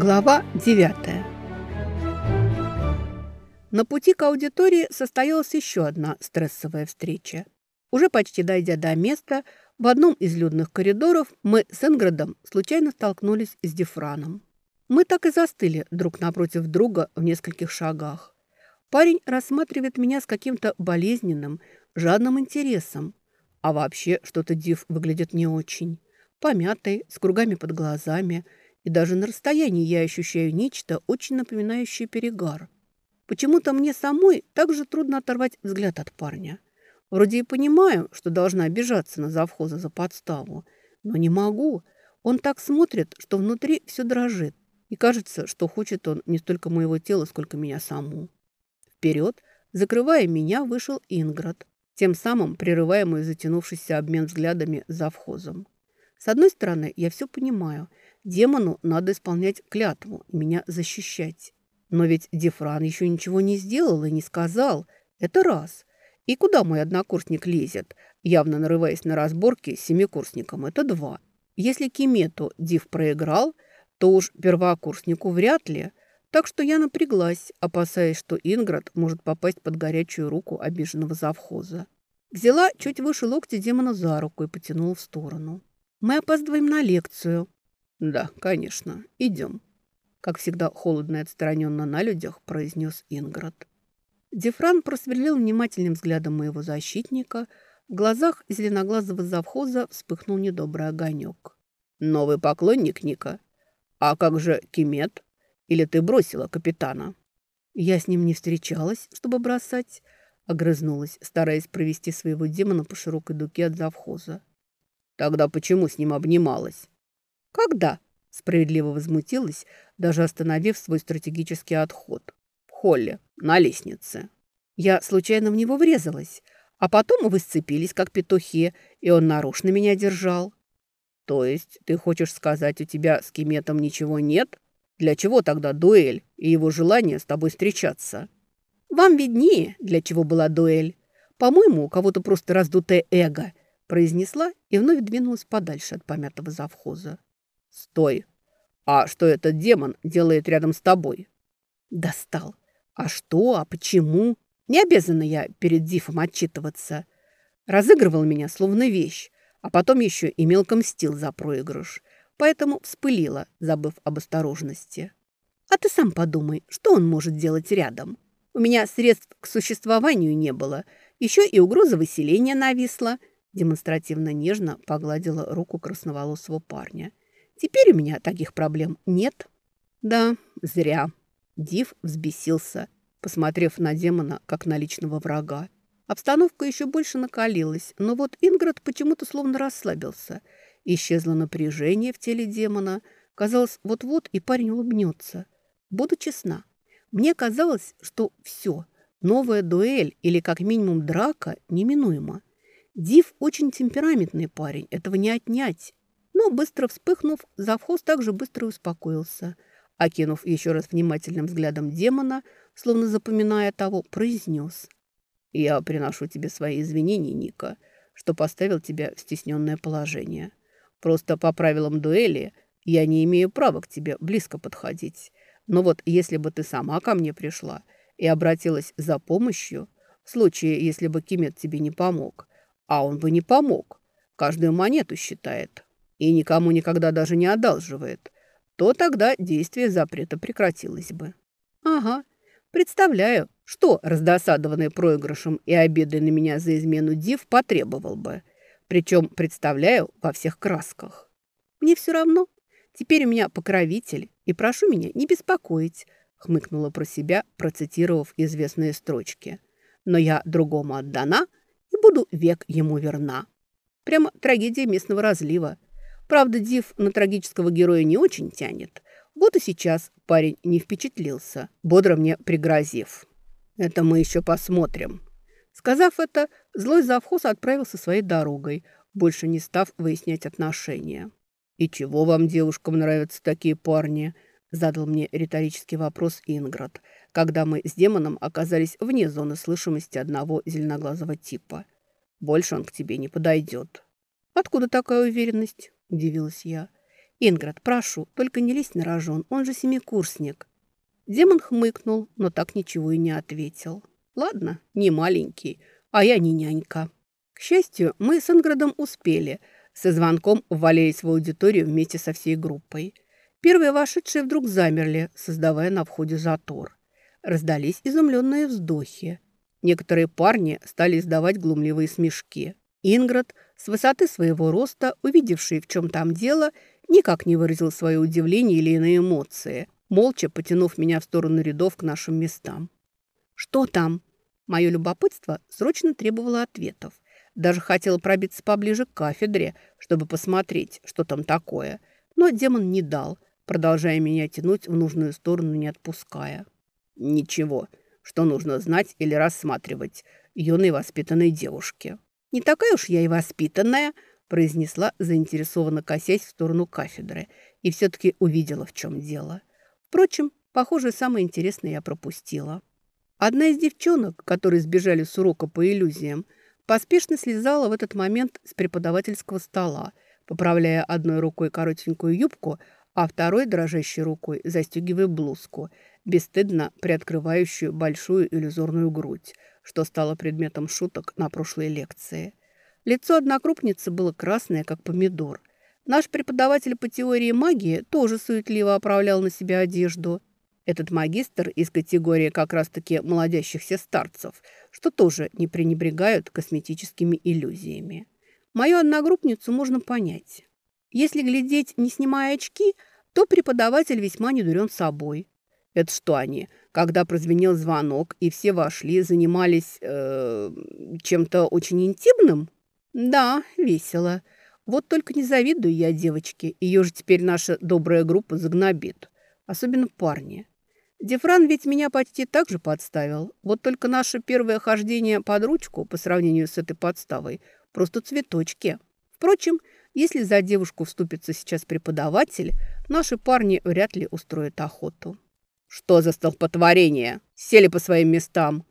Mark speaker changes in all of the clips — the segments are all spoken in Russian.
Speaker 1: Глава 9 На пути к аудитории состоялась еще одна стрессовая встреча. Уже почти дойдя до места, в одном из людных коридоров мы с Инградом случайно столкнулись с Дифраном. Мы так и застыли друг напротив друга в нескольких шагах. Парень рассматривает меня с каким-то болезненным, жадным интересом. А вообще что-то Див выглядит не очень. Помятый, с кругами под глазами – и даже на расстоянии я ощущаю нечто, очень напоминающее перегар. Почему-то мне самой также трудно оторвать взгляд от парня. Вроде и понимаю, что должна обижаться на завхоза за подставу, но не могу. Он так смотрит, что внутри все дрожит, и кажется, что хочет он не столько моего тела, сколько меня саму. Вперед, закрывая меня, вышел Инград, тем самым прерывая мой затянувшийся обмен взглядами завхозом. С одной стороны, я все понимаю – Демону надо исполнять клятву и меня защищать. Но ведь Дефран еще ничего не сделал и не сказал. Это раз. И куда мой однокурсник лезет, явно нарываясь на разборки с семикурсником, это два. Если Кимету Див проиграл, то уж первокурснику вряд ли. Так что я напряглась, опасаясь, что Инград может попасть под горячую руку обиженного завхоза. Взяла чуть выше локтя демона за руку и потянула в сторону. «Мы опаздываем на лекцию», «Да, конечно. Идем», – как всегда холодно и отстраненно на людях произнес Инград. Дефран просверлил внимательным взглядом моего защитника. В глазах зеленоглазого завхоза вспыхнул недобрый огонек. «Новый поклонник Ника? А как же Кимет? Или ты бросила капитана?» «Я с ним не встречалась, чтобы бросать», – огрызнулась, стараясь провести своего демона по широкой дуге от завхоза. «Тогда почему с ним обнималась?» «Когда?» – справедливо возмутилась, даже остановив свой стратегический отход. «В холле, на лестнице». Я случайно в него врезалась, а потом вы сцепились, как петухи, и он нарочно меня держал. То есть ты хочешь сказать, у тебя с Кеметом ничего нет? Для чего тогда дуэль и его желание с тобой встречаться? Вам виднее, для чего была дуэль. По-моему, у кого-то просто раздутое эго, произнесла и вновь двинулась подальше от помятого завхоза. «Стой! А что этот демон делает рядом с тобой?» «Достал! А что? А почему? Не обязана я перед Дифом отчитываться. Разыгрывал меня словно вещь, а потом еще и мелко мстил за проигрыш, поэтому вспылила, забыв об осторожности. А ты сам подумай, что он может делать рядом? У меня средств к существованию не было, еще и угроза выселения нависла». Демонстративно нежно погладила руку красноволосого парня. Теперь у меня таких проблем нет. Да, зря. Див взбесился, посмотрев на демона, как на личного врага. Обстановка еще больше накалилась, но вот Инград почему-то словно расслабился. Исчезло напряжение в теле демона. Казалось, вот-вот и парень улыбнется. Буду честна. Мне казалось, что все, новая дуэль или как минимум драка неминуема. Див очень темпераментный парень, этого не отнять. Но, быстро вспыхнув, завхоз также быстро успокоился. Окинув еще раз внимательным взглядом демона, словно запоминая того, произнес. «Я приношу тебе свои извинения, Ника, что поставил тебя в стесненное положение. Просто по правилам дуэли я не имею права к тебе близко подходить. Но вот если бы ты сама ко мне пришла и обратилась за помощью, в случае, если бы Кимет тебе не помог, а он бы не помог, каждую монету считает, и никому никогда даже не одалживает, то тогда действие запрета прекратилось бы. Ага, представляю, что раздосадованный проигрышем и обидой на меня за измену Див потребовал бы. Причем представляю во всех красках. Мне все равно. Теперь у меня покровитель, и прошу меня не беспокоить, хмыкнула про себя, процитировав известные строчки. Но я другому отдана и буду век ему верна. Прямо трагедия местного разлива. Правда, Див на трагического героя не очень тянет. Вот и сейчас парень не впечатлился, бодро мне пригрозив. «Это мы еще посмотрим». Сказав это, злой завхоз отправился своей дорогой, больше не став выяснять отношения. «И чего вам, девушкам, нравятся такие парни?» Задал мне риторический вопрос Инград, когда мы с демоном оказались вне зоны слышимости одного зеленоглазого типа. «Больше он к тебе не подойдет». «Откуда такая уверенность?» – удивилась я. «Инград, прошу, только не лезь на рожон, он же семикурсник». Демон хмыкнул, но так ничего и не ответил. «Ладно, не маленький, а я не нянька». К счастью, мы с Инградом успели. Со звонком ввалились в аудиторию вместе со всей группой. Первые вошедшие вдруг замерли, создавая на входе затор. Раздались изумленные вздохи. Некоторые парни стали издавать глумливые смешки. Инград, с высоты своего роста, увидевший, в чем там дело, никак не выразил свое удивление или иные эмоции, молча потянув меня в сторону рядов к нашим местам. «Что там?» Мое любопытство срочно требовало ответов. Даже хотела пробиться поближе к кафедре, чтобы посмотреть, что там такое. Но демон не дал, продолжая меня тянуть в нужную сторону, не отпуская. «Ничего, что нужно знать или рассматривать юной воспитанной девушке». «Не такая уж я и воспитанная», произнесла, заинтересованно косясь в сторону кафедры, и все-таки увидела, в чем дело. Впрочем, похоже, самое интересное я пропустила. Одна из девчонок, которые сбежали с урока по иллюзиям, поспешно слезала в этот момент с преподавательского стола, поправляя одной рукой коротенькую юбку, а второй дрожащей рукой застегивая блузку, бесстыдно приоткрывающую большую иллюзорную грудь, что стало предметом шуток на прошлой лекции. Лицо однокрупницы было красное, как помидор. Наш преподаватель по теории магии тоже суетливо оправлял на себя одежду. Этот магистр из категории как раз-таки молодящихся старцев, что тоже не пренебрегают косметическими иллюзиями. Мою одногруппницу можно понять. Если глядеть, не снимая очки, то преподаватель весьма не дурен собой. Это что они, когда прозвенел звонок и все вошли, занимались э, чем-то очень интимным? Да, весело. Вот только не завидую я девочке. Ее же теперь наша добрая группа загнобит. Особенно парни. Дефран ведь меня почти так же подставил. Вот только наше первое хождение под ручку по сравнению с этой подставой просто цветочки. Впрочем, если за девушку вступится сейчас преподаватель, наши парни вряд ли устроят охоту. «Что за столпотворение? Сели по своим местам!»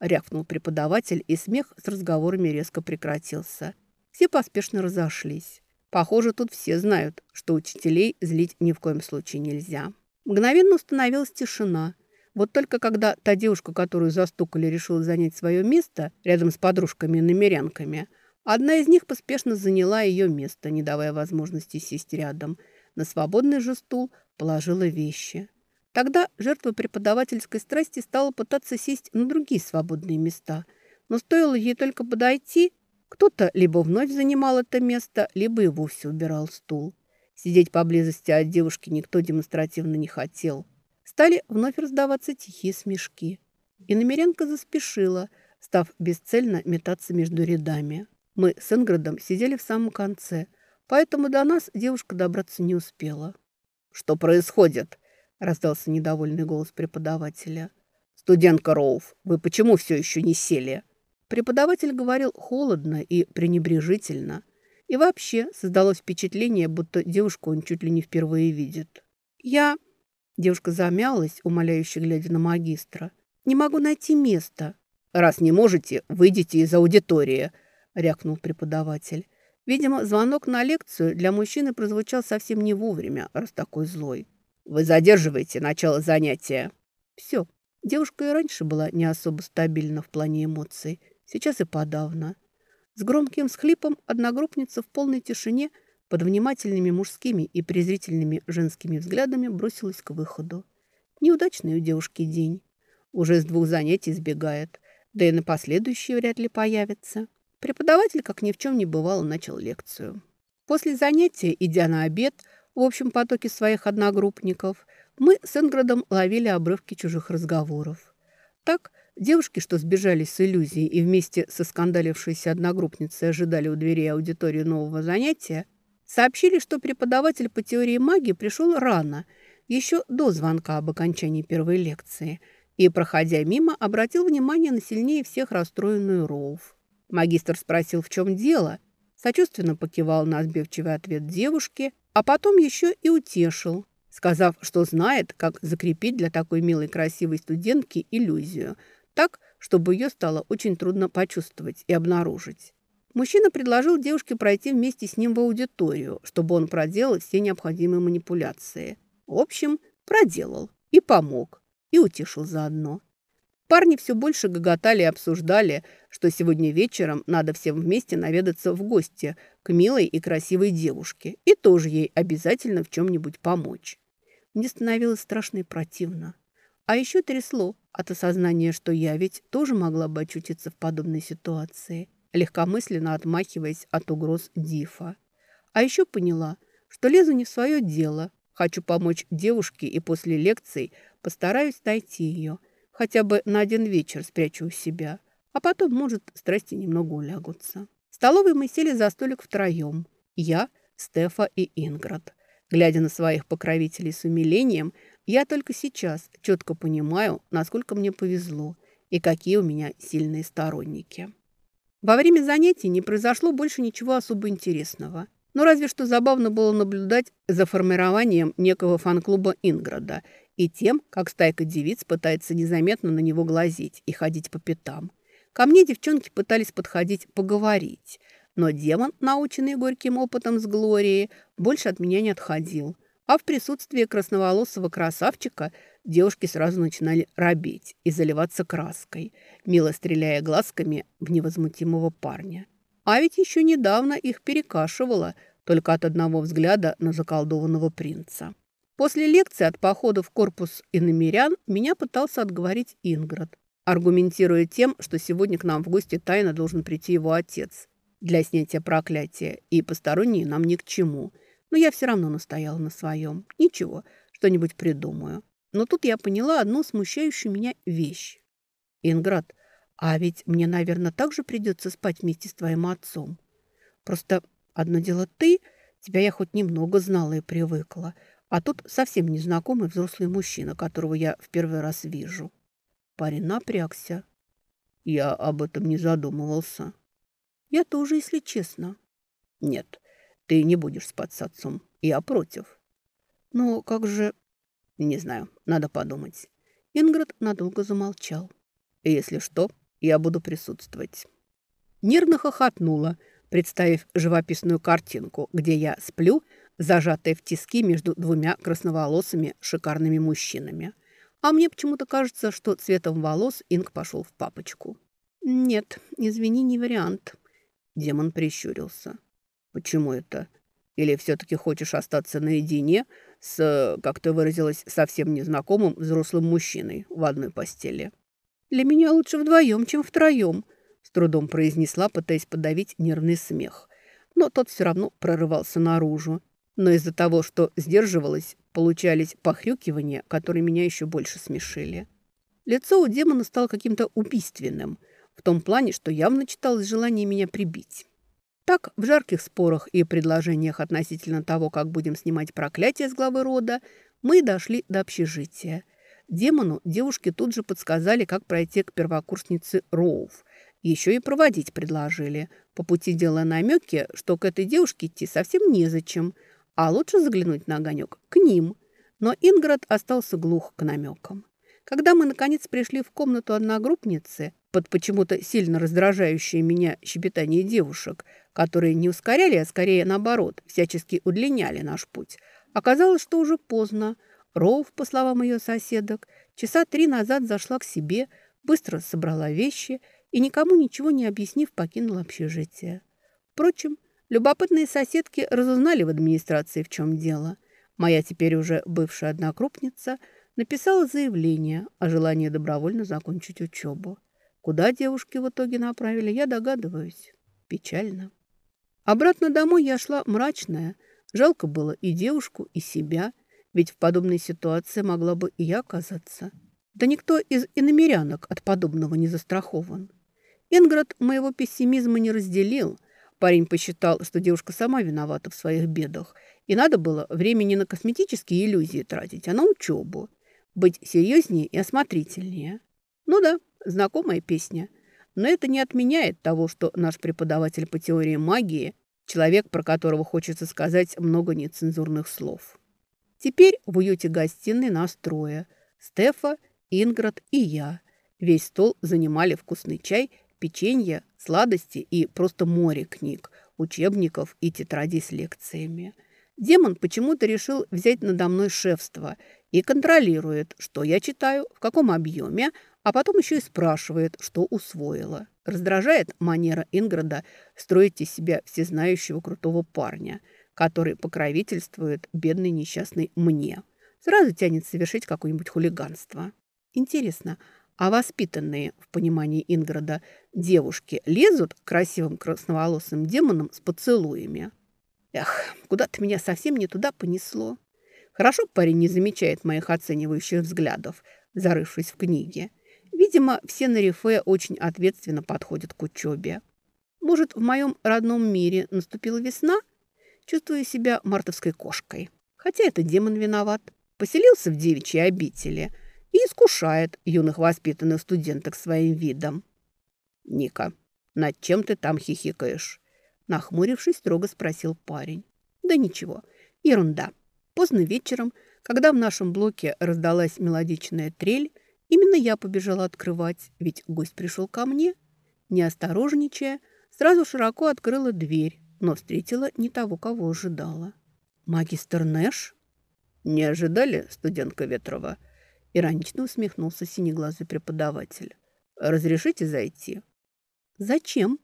Speaker 1: рявкнул преподаватель, и смех с разговорами резко прекратился. Все поспешно разошлись. Похоже, тут все знают, что учителей злить ни в коем случае нельзя. Мгновенно установилась тишина. Вот только когда та девушка, которую застукали, решила занять свое место рядом с подружками-намерянками, одна из них поспешно заняла ее место, не давая возможности сесть рядом. На свободный же стул положила вещи. Тогда жертва преподавательской страсти стала пытаться сесть на другие свободные места. Но стоило ей только подойти, кто-то либо вновь занимал это место, либо и вовсе убирал стул. Сидеть поблизости от девушки никто демонстративно не хотел. Стали вновь раздаваться тихие смешки. И намеренка заспешила, став бесцельно метаться между рядами. Мы с Инградом сидели в самом конце, поэтому до нас девушка добраться не успела. «Что происходит?» Раздался недовольный голос преподавателя. «Студентка Роуф, вы почему все еще не сели?» Преподаватель говорил холодно и пренебрежительно. И вообще создалось впечатление, будто девушку он чуть ли не впервые видит. «Я...» Девушка замялась, умоляюще глядя на магистра. «Не могу найти место». «Раз не можете, выйдите из аудитории», — рякнул преподаватель. Видимо, звонок на лекцию для мужчины прозвучал совсем не вовремя, раз такой злой. Вы задерживаете начало занятия. Все. Девушка и раньше была не особо стабильна в плане эмоций. Сейчас и подавно. С громким схлипом одногруппница в полной тишине под внимательными мужскими и презрительными женскими взглядами бросилась к выходу. Неудачный у девушки день. Уже с двух занятий сбегает, да и на последующие вряд ли появится. Преподаватель, как ни в чем не бывало, начал лекцию. После занятия, идя на обед, в общем потоке своих одногруппников, мы с Инградом ловили обрывки чужих разговоров. Так, девушки, что сбежали с иллюзией и вместе со скандалившейся одногруппницей ожидали у дверей аудитории нового занятия, сообщили, что преподаватель по теории магии пришел рано, еще до звонка об окончании первой лекции, и, проходя мимо, обратил внимание на сильнее всех расстроенную Роуф. Магистр спросил, в чем дело, сочувственно покивал на сбивчивый ответ девушки – а потом еще и утешил, сказав, что знает, как закрепить для такой милой красивой студентки иллюзию, так, чтобы ее стало очень трудно почувствовать и обнаружить. Мужчина предложил девушке пройти вместе с ним в аудиторию, чтобы он проделал все необходимые манипуляции. В общем, проделал и помог, и утешил заодно. Парни все больше гоготали и обсуждали, что сегодня вечером надо всем вместе наведаться в гости к милой и красивой девушке и тоже ей обязательно в чем-нибудь помочь. Мне становилось страшно и противно. А еще трясло от осознания, что я ведь тоже могла бы очутиться в подобной ситуации, легкомысленно отмахиваясь от угроз Дифа. А еще поняла, что лезу не в свое дело. Хочу помочь девушке и после лекций постараюсь найти ее. Хотя бы на один вечер спрячу у себя. А потом, может, страсти немного улягутся. В столовой мы сели за столик втроем. Я, Стефа и Инград. Глядя на своих покровителей с умилением, я только сейчас четко понимаю, насколько мне повезло и какие у меня сильные сторонники. Во время занятий не произошло больше ничего особо интересного. Но разве что забавно было наблюдать за формированием некого фан-клуба Инграда и тем, как стайка девиц пытается незаметно на него глазеть и ходить по пятам. Ко мне девчонки пытались подходить поговорить, но демон, наученный горьким опытом с Глорией, больше от меня не отходил. А в присутствии красноволосого красавчика девушки сразу начинали робеть и заливаться краской, мило стреляя глазками в невозмутимого парня. А ведь еще недавно их перекашивало только от одного взгляда на заколдованного принца. После лекции от похода в корпус иномерян меня пытался отговорить Инград, аргументируя тем, что сегодня к нам в гости тайно должен прийти его отец для снятия проклятия, и посторонние нам ни к чему – но я все равно настояла на своем. Ничего, что-нибудь придумаю. Но тут я поняла одну смущающую меня вещь. Инград, а ведь мне, наверное, также придется спать вместе с твоим отцом. Просто одно дело ты, тебя я хоть немного знала и привыкла, а тут совсем незнакомый взрослый мужчина, которого я в первый раз вижу. Парень напрягся. Я об этом не задумывался. Я тоже, если честно. Нет, ты не будешь спать с отцом. Я против. Но как же... Не знаю, надо подумать. Инград надолго замолчал. Если что, я буду присутствовать. Нервно хохотнула, представив живописную картинку, где я сплю, зажатая в тиски между двумя красноволосыми шикарными мужчинами. А мне почему-то кажется, что цветом волос Инг пошел в папочку. «Нет, извини, не вариант». Демон прищурился. Почему это? Или все-таки хочешь остаться наедине с, как ты выразилась, совсем незнакомым взрослым мужчиной в одной постели? Для меня лучше вдвоем, чем втроем, с трудом произнесла, пытаясь подавить нервный смех. Но тот все равно прорывался наружу. Но из-за того, что сдерживалась, получались похрюкивания, которые меня еще больше смешили. Лицо у демона стало каким-то убийственным, в том плане, что явно читалось желание меня прибить. Так, в жарких спорах и предложениях относительно того, как будем снимать проклятие с главы рода, мы дошли до общежития. Демону девушки тут же подсказали, как пройти к первокурснице Роув. Еще и проводить предложили, по пути делая намеки, что к этой девушке идти совсем незачем, а лучше заглянуть на огонек к ним. Но Инград остался глух к намекам. Когда мы, наконец, пришли в комнату одногруппницы, под почему-то сильно раздражающее меня щебетание девушек, которые не ускоряли, а скорее наоборот, всячески удлиняли наш путь. Оказалось, что уже поздно. Роув, по словам ее соседок, часа три назад зашла к себе, быстро собрала вещи и, никому ничего не объяснив, покинула общежитие. Впрочем, любопытные соседки разузнали в администрации, в чем дело. Моя теперь уже бывшая однокрупница написала заявление о желании добровольно закончить учебу. Куда девушки в итоге направили, я догадываюсь. Печально. Обратно домой я шла мрачная. Жалко было и девушку, и себя, ведь в подобной ситуации могла бы и я оказаться. Да никто из иномерянок от подобного не застрахован. Инград моего пессимизма не разделил. Парень посчитал, что девушка сама виновата в своих бедах, и надо было времени на косметические иллюзии тратить, а на учебу. Быть серьезнее и осмотрительнее. Ну да, Знакомая песня. Но это не отменяет того, что наш преподаватель по теории магии – человек, про которого хочется сказать много нецензурных слов. Теперь в уюте гостиной нас трое – Стефа, Инград и я. Весь стол занимали вкусный чай, печенье, сладости и просто море книг, учебников и тетрадей с лекциями. Демон почему-то решил взять надо мной шефство и контролирует, что я читаю, в каком объеме, а потом еще и спрашивает, что усвоила. Раздражает манера Инграда строить из себя всезнающего крутого парня, который покровительствует бедной несчастной мне. Сразу тянет совершить какое-нибудь хулиганство. Интересно, а воспитанные, в понимании Инграда, девушки лезут к красивым красноволосым демонам с поцелуями? Эх, куда-то меня совсем не туда понесло. Хорошо парень не замечает моих оценивающих взглядов, зарывшись в книге. Видимо, все на рифе очень ответственно подходят к учебе. Может, в моем родном мире наступила весна? Чувствую себя мартовской кошкой. Хотя это демон виноват. Поселился в девичьей обители – и искушает юных воспитанных студенток своим видом. «Ника, над чем ты там хихикаешь?» Нахмурившись, строго спросил парень. «Да ничего, ерунда. Поздно вечером, когда в нашем блоке раздалась мелодичная трель, именно я побежала открывать, ведь гость пришел ко мне. Не осторожничая, сразу широко открыла дверь, но встретила не того, кого ожидала. «Магистр Нэш?» «Не ожидали, студентка Ветрова?» Иронично усмехнулся синеглазый преподаватель. «Разрешите зайти?» «Зачем?»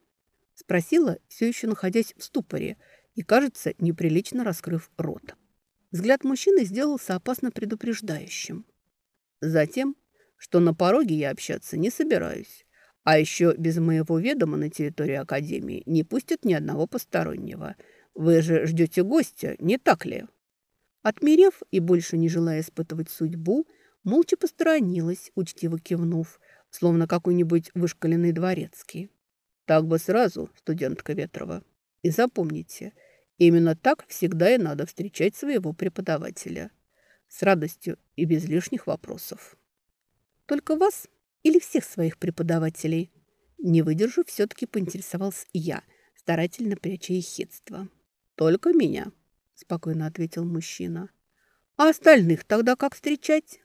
Speaker 1: Спросила, все еще находясь в ступоре и, кажется, неприлично раскрыв рот. Взгляд мужчины сделался опасно предупреждающим. «Затем, что на пороге я общаться не собираюсь, а еще без моего ведома на территории Академии не пустят ни одного постороннего. Вы же ждете гостя, не так ли?» Отмерев и больше не желая испытывать судьбу, молча посторонилась, учтиво кивнув, словно какой-нибудь вышкаленный дворецкий. Так бы сразу, студентка Ветрова. И запомните, именно так всегда и надо встречать своего преподавателя. С радостью и без лишних вопросов. Только вас или всех своих преподавателей? Не выдержав, все-таки поинтересовался я, старательно пряча ехидство. «Только меня», – спокойно ответил мужчина. «А остальных тогда как встречать?»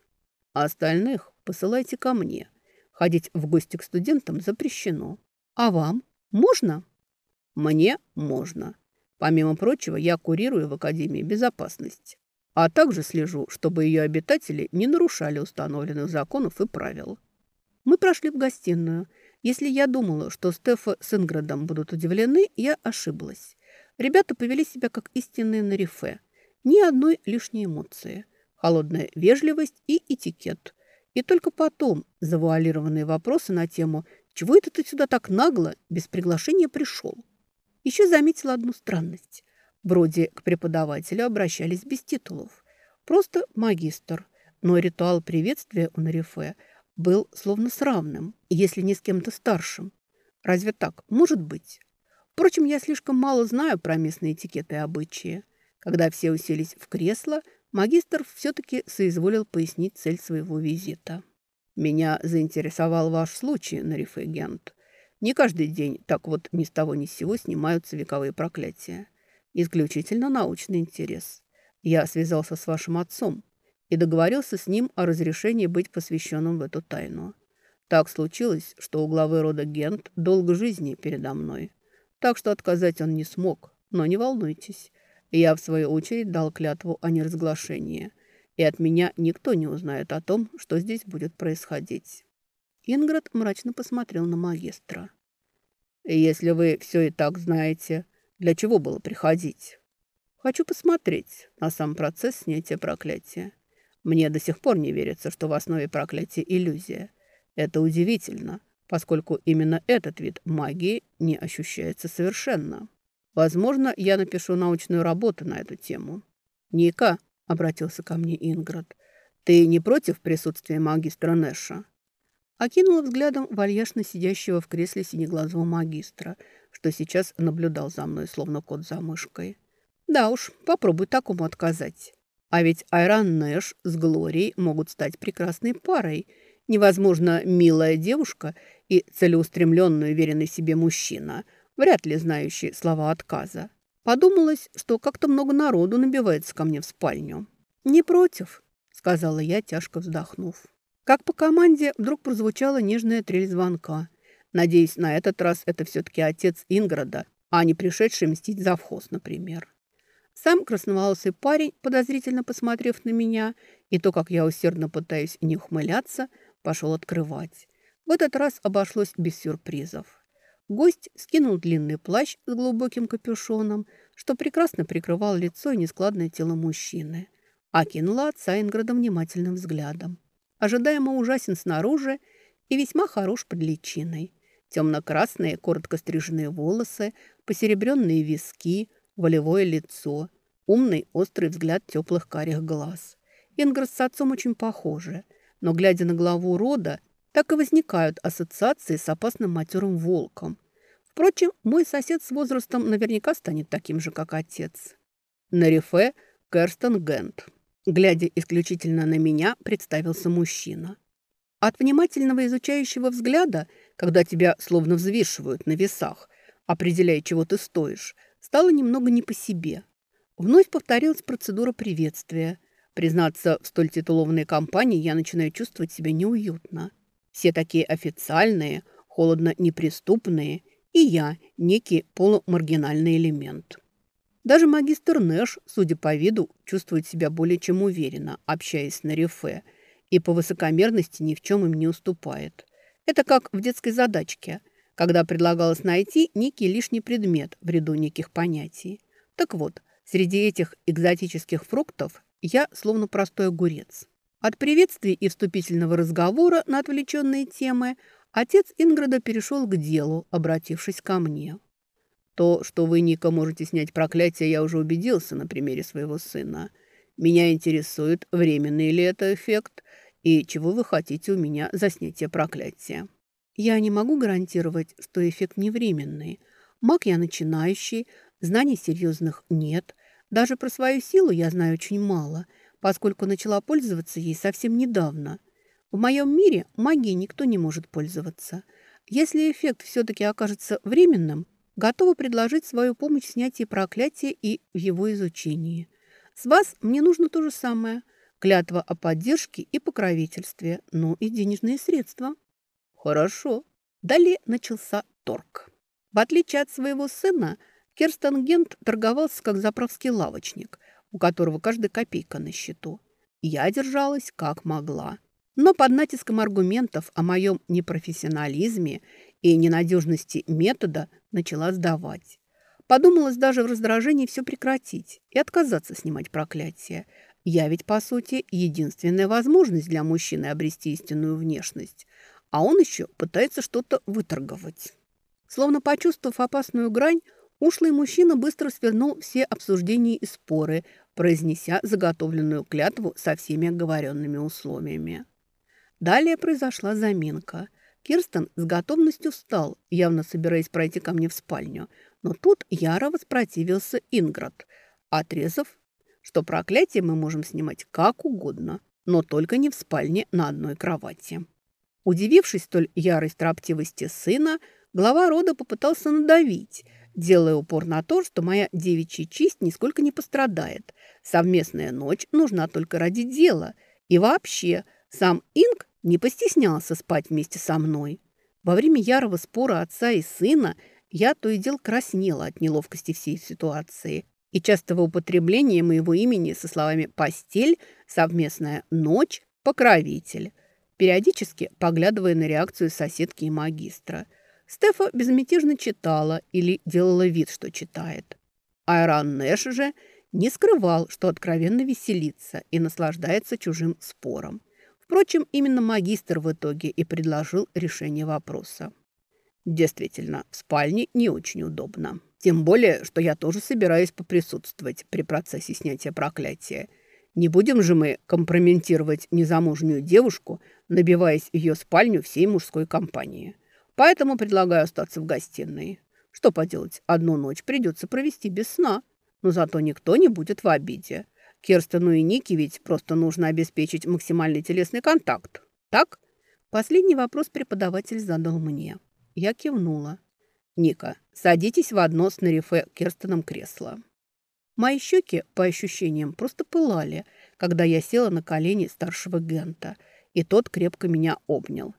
Speaker 1: А остальных посылайте ко мне. Ходить в гости к студентам запрещено. А вам можно? Мне можно. Помимо прочего, я курирую в Академии безопасность. А также слежу, чтобы ее обитатели не нарушали установленных законов и правил. Мы прошли в гостиную. Если я думала, что Стефа с Инградом будут удивлены, я ошиблась. Ребята повели себя как истинные на рифе. Ни одной лишней эмоции – холодная вежливость и этикет. И только потом завуалированные вопросы на тему «Чего это ты сюда так нагло, без приглашения пришел?» Еще заметила одну странность. Вроде к преподавателю обращались без титулов. Просто магистр. Но ритуал приветствия у Нарифе был словно с равным, если не с кем-то старшим. Разве так может быть? Впрочем, я слишком мало знаю про местные этикеты и обычаи. Когда все уселись в кресло – магистр все-таки соизволил пояснить цель своего визита. «Меня заинтересовал ваш случай, Нариф-агент. Не каждый день так вот ни с того ни с сего снимаются вековые проклятия. Исключительно научный интерес. Я связался с вашим отцом и договорился с ним о разрешении быть посвященным в эту тайну. Так случилось, что у главы рода Гент долго жизни передо мной. Так что отказать он не смог. Но не волнуйтесь, я, в свою очередь, дал клятву о неразглашении, и от меня никто не узнает о том, что здесь будет происходить. Инград мрачно посмотрел на магистра. «Если вы все и так знаете, для чего было приходить?» «Хочу посмотреть на сам процесс снятия проклятия. Мне до сих пор не верится, что в основе проклятия иллюзия. Это удивительно, поскольку именно этот вид магии не ощущается совершенно». Возможно, я напишу научную работу на эту тему. «Ника», — обратился ко мне Инград, — «ты не против присутствия магистра Нэша?» Окинула взглядом вальяжно сидящего в кресле синеглазого магистра, что сейчас наблюдал за мной, словно кот за мышкой. «Да уж, попробуй такому отказать. А ведь Айран Нэш с Глорией могут стать прекрасной парой. Невозможно милая девушка и целеустремленный, уверенный в себе мужчина — вряд ли знающий слова отказа. Подумалось, что как-то много народу набивается ко мне в спальню. «Не против», — сказала я, тяжко вздохнув. Как по команде вдруг прозвучала нежная трель звонка. Надеюсь, на этот раз это все-таки отец Инграда, а не пришедший мстить за вхоз, например. Сам красноволосый парень, подозрительно посмотрев на меня, и то, как я усердно пытаюсь не ухмыляться, пошел открывать. В этот раз обошлось без сюрпризов. Гость скинул длинный плащ с глубоким капюшоном, что прекрасно прикрывал лицо и нескладное тело мужчины. Окинула отца Инграда внимательным взглядом. Ожидаемо ужасен снаружи и весьма хорош под личиной. Темно-красные, коротко стриженные волосы, посеребренные виски, волевое лицо, умный, острый взгляд теплых карих глаз. Инград с отцом очень похожи, но, глядя на главу рода, так и возникают ассоциации с опасным матерым волком. Впрочем, мой сосед с возрастом наверняка станет таким же, как отец. Нарифе Керстен Гент. Глядя исключительно на меня, представился мужчина. От внимательного изучающего взгляда, когда тебя словно взвешивают на весах, определяя, чего ты стоишь, стало немного не по себе. Вновь повторилась процедура приветствия. Признаться, в столь титулованной компании я начинаю чувствовать себя неуютно. Все такие официальные, холодно неприступные, и я – некий полумаргинальный элемент. Даже магистр Нэш, судя по виду, чувствует себя более чем уверенно, общаясь на рефе, и по высокомерности ни в чем им не уступает. Это как в детской задачке, когда предлагалось найти некий лишний предмет в ряду неких понятий. Так вот, среди этих экзотических фруктов я словно простой огурец. От приветствий и вступительного разговора на отвлеченные темы отец Инграда перешел к делу, обратившись ко мне. То, что вы, Ника, можете снять проклятие, я уже убедился на примере своего сына. Меня интересует, временный ли это эффект, и чего вы хотите у меня за снятие проклятия. Я не могу гарантировать, что эффект не временный. Маг я начинающий, знаний серьезных нет. Даже про свою силу я знаю очень мало – поскольку начала пользоваться ей совсем недавно. В моем мире магией никто не может пользоваться. Если эффект все-таки окажется временным, готова предложить свою помощь в снятии проклятия и в его изучении. С вас мне нужно то же самое – клятва о поддержке и покровительстве, ну и денежные средства. Хорошо. Далее начался торг. В отличие от своего сына, Керстен Гент торговался как заправский лавочник – у которого каждая копейка на счету. Я держалась как могла. Но под натиском аргументов о моем непрофессионализме и ненадежности метода начала сдавать. Подумалось даже в раздражении все прекратить и отказаться снимать проклятие. Я ведь, по сути, единственная возможность для мужчины обрести истинную внешность. А он еще пытается что-то выторговать. Словно почувствовав опасную грань, ушлый мужчина быстро свернул все обсуждения и споры, произнеся заготовленную клятву со всеми оговоренными условиями. Далее произошла заминка. Кирстен с готовностью встал, явно собираясь пройти ко мне в спальню, но тут яро воспротивился Инград, отрезав, что проклятие мы можем снимать как угодно, но только не в спальне на одной кровати. Удивившись столь ярой строптивости сына, глава рода попытался надавить – делая упор на то, что моя девичья честь нисколько не пострадает. Совместная ночь нужна только ради дела. И вообще, сам Инг не постеснялся спать вместе со мной. Во время ярого спора отца и сына я то и дел краснела от неловкости всей ситуации и частого употребления моего имени со словами «постель», «совместная ночь», «покровитель», периодически поглядывая на реакцию соседки и магистра – Стефа безмятежно читала или делала вид, что читает. Айран Нэш же не скрывал, что откровенно веселится и наслаждается чужим спором. Впрочем, именно магистр в итоге и предложил решение вопроса. Действительно, в спальне не очень удобно. Тем более, что я тоже собираюсь поприсутствовать при процессе снятия проклятия. Не будем же мы компрометировать незамужнюю девушку, набиваясь ее спальню всей мужской компании. Поэтому предлагаю остаться в гостиной. Что поделать, одну ночь придется провести без сна. Но зато никто не будет в обиде. Керстену и Нике ведь просто нужно обеспечить максимальный телесный контакт. Так? Последний вопрос преподаватель задал мне. Я кивнула. «Ника, садитесь в одно с Нарифе Керстеном кресло». Мои щеки, по ощущениям, просто пылали, когда я села на колени старшего Гента, и тот крепко меня обнял.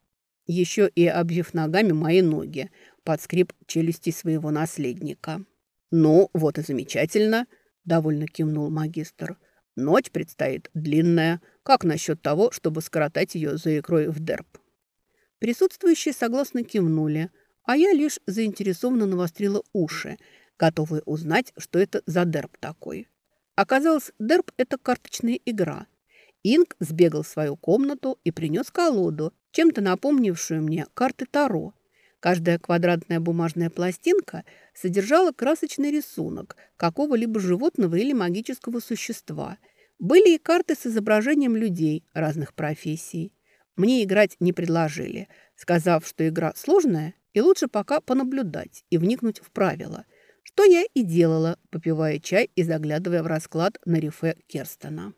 Speaker 1: Еще и обвив ногами мои ноги под скрип челюсти своего наследника. «Ну, вот и замечательно», – довольно кивнул магистр. «Ночь предстоит длинная. Как насчет того, чтобы скоротать ее за икрой в дерб?» Присутствующие согласно кивнули, а я лишь заинтересованно навострила уши, готовые узнать, что это за дерб такой. Оказалось, дерб – это карточная игра. Инг сбегал в свою комнату и принес колоду, чем-то напомнившую мне карты Таро. Каждая квадратная бумажная пластинка содержала красочный рисунок какого-либо животного или магического существа. Были и карты с изображением людей разных профессий. Мне играть не предложили, сказав, что игра сложная и лучше пока понаблюдать и вникнуть в правила, что я и делала, попивая чай и заглядывая в расклад на рифе Керстона.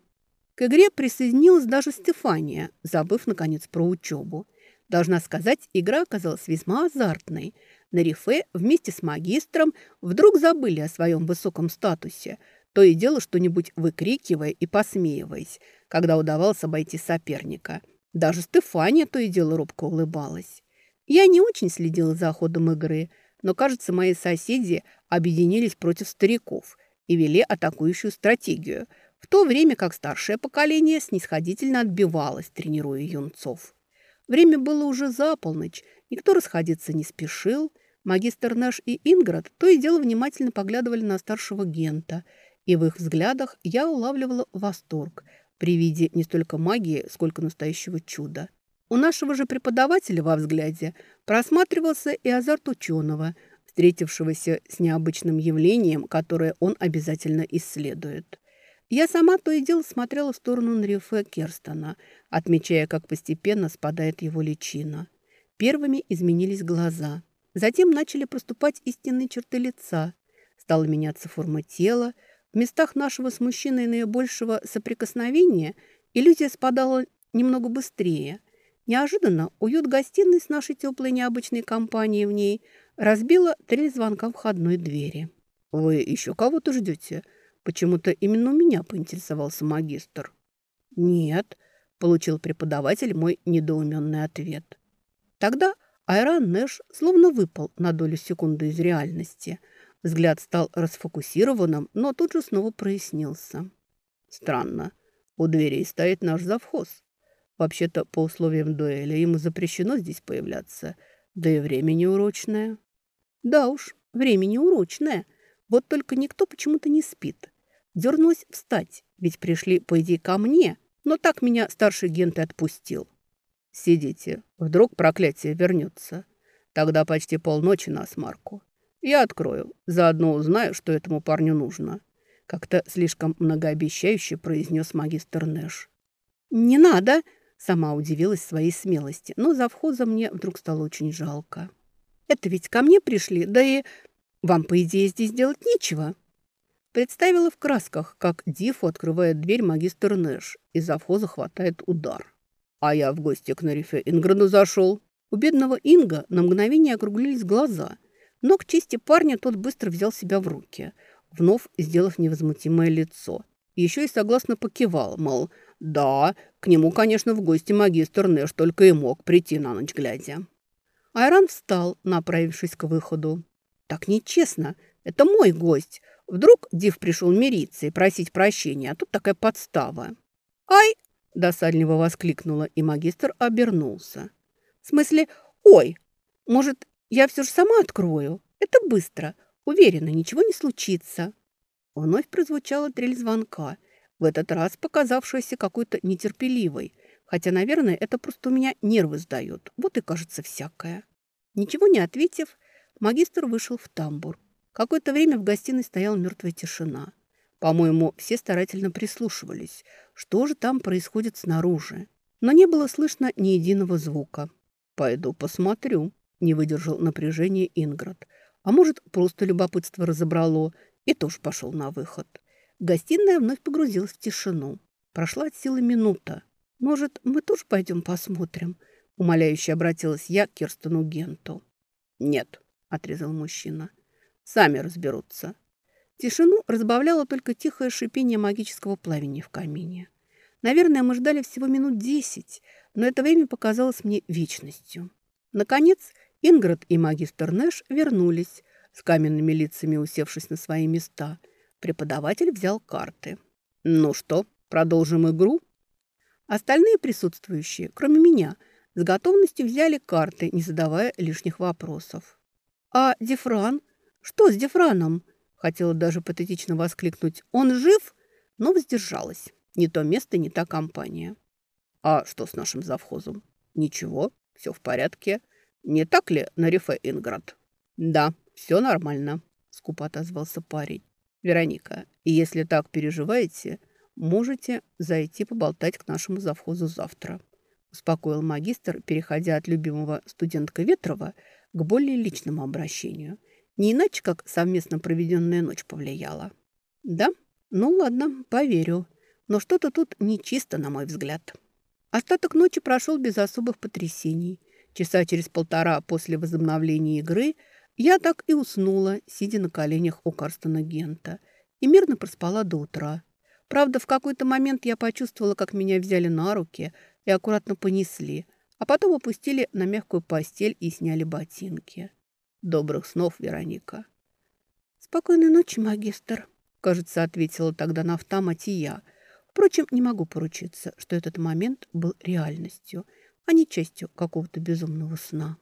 Speaker 1: К игре присоединилась даже Стефания, забыв, наконец, про учебу. Должна сказать, игра оказалась весьма азартной. На рифе вместе с магистром вдруг забыли о своем высоком статусе, то и дело что-нибудь выкрикивая и посмеиваясь, когда удавалось обойти соперника. Даже Стефания то и дело робко улыбалась. Я не очень следила за ходом игры, но, кажется, мои соседи объединились против стариков и вели атакующую стратегию, в то время как старшее поколение снисходительно отбивалось, тренируя юнцов. Время было уже за полночь, никто расходиться не спешил. Магистр Нэш и Инград то и дело внимательно поглядывали на старшего Гента, и в их взглядах я улавливала восторг при виде не столько магии, сколько настоящего чуда. У нашего же преподавателя во взгляде просматривался и азарт ученого, встретившегося с необычным явлением, которое он обязательно исследует. Я сама то и дело смотрела в сторону Нрифе Керстона, отмечая, как постепенно спадает его личина. Первыми изменились глаза. Затем начали проступать истинные черты лица. Стала меняться форма тела. В местах нашего с мужчиной наибольшего соприкосновения иллюзия спадала немного быстрее – Неожиданно уют гостиной с нашей теплой необычной компанией в ней разбила три звонка входной двери. «Вы еще кого-то ждете?» Почему-то именно у меня поинтересовался магистр. «Нет», – получил преподаватель мой недоуменный ответ. Тогда Айран Нэш словно выпал на долю секунды из реальности. Взгляд стал расфокусированным, но тут же снова прояснился. «Странно. У дверей стоит наш завхоз. Вообще-то, по условиям дуэли, ему запрещено здесь появляться. Да и время неурочное. Да уж, время неурочное. Вот только никто почему-то не спит. Дернулась встать, ведь пришли, по идее, ко мне. Но так меня старший Гент и отпустил. Сидите, вдруг проклятие вернется. Тогда почти полночи на смарку. Я открою, заодно узнаю, что этому парню нужно. Как-то слишком многообещающе произнес магистр Нэш. «Не надо!» Сама удивилась своей смелости, но за вхозом мне вдруг стало очень жалко. «Это ведь ко мне пришли, да и вам, по идее, здесь делать нечего». Представила в красках, как Дифу открывает дверь магистр Нэш, и за вхоза хватает удар. А я в гости к Нарифе Инграду зашел. У бедного Инга на мгновение округлились глаза, но к чести парня тот быстро взял себя в руки, вновь сделав невозмутимое лицо. Еще и согласно покивал, мол, да, к нему, конечно, в гости магистр Нэш только и мог прийти на ночь глядя. Айран встал, направившись к выходу. «Так нечестно. Это мой гость. Вдруг Див пришел мириться и просить прощения, а тут такая подстава». «Ай!» – досадливо воскликнула, и магистр обернулся. «В смысле, ой, может, я все же сама открою? Это быстро. Уверена, ничего не случится». Вновь прозвучала трель звонка – в этот раз показавшаяся какой-то нетерпеливой, хотя, наверное, это просто у меня нервы сдают. Вот и кажется всякое. Ничего не ответив, магистр вышел в тамбур. Какое-то время в гостиной стояла мертвая тишина. По-моему, все старательно прислушивались, что же там происходит снаружи. Но не было слышно ни единого звука. «Пойду посмотрю», – не выдержал напряжения Инград. А может, просто любопытство разобрало и тоже пошел на выход. Гостиная вновь погрузилась в тишину. Прошла от силы минута. «Может, мы тоже пойдем посмотрим?» Умоляюще обратилась я к Кирстену Генту. «Нет», — отрезал мужчина. «Сами разберутся». Тишину разбавляло только тихое шипение магического пламени в камине. Наверное, мы ждали всего минут десять, но это время показалось мне вечностью. Наконец, Ингрид и магистр Нэш вернулись, с каменными лицами усевшись на свои места. Преподаватель взял карты. «Ну что, продолжим игру?» Остальные присутствующие, кроме меня, с готовностью взяли карты, не задавая лишних вопросов. «А Дефран? Что с Дефраном?» Хотела даже патетично воскликнуть. «Он жив?» Но воздержалась. Не то место, не та компания. «А что с нашим завхозом?» «Ничего, все в порядке. Не так ли, Нарифе Инград?» «Да, все нормально», — скупо отозвался парень. «Вероника, если так переживаете, можете зайти поболтать к нашему завхозу завтра», — успокоил магистр, переходя от любимого студентка Ветрова к более личному обращению. Не иначе, как совместно проведенная ночь повлияла. «Да? Ну ладно, поверю. Но что-то тут нечисто, на мой взгляд». Остаток ночи прошел без особых потрясений. Часа через полтора после возобновления игры я так и уснула, сидя на коленях у Карстона Гента, и мирно проспала до утра. Правда, в какой-то момент я почувствовала, как меня взяли на руки и аккуратно понесли, а потом опустили на мягкую постель и сняли ботинки. Добрых снов, Вероника. «Спокойной ночи, магистр», — кажется, ответила тогда на автомате я — Впрочем, не могу поручиться, что этот момент был реальностью, а не частью какого-то безумного сна.